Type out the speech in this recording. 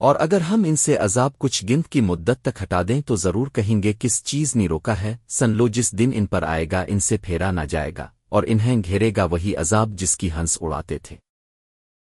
اور اگر ہم ان سے عذاب کچھ گنت کی مدت تک ہٹا دیں تو ضرور کہیں گے کس چیز نے روکا ہے، سن لو جس دن ان پر آئے گا ان سے پھیرا نہ جائے گا، اور انہیں گھیرے گا وہی عذاب جس کی ہنس اڑاتے تھے۔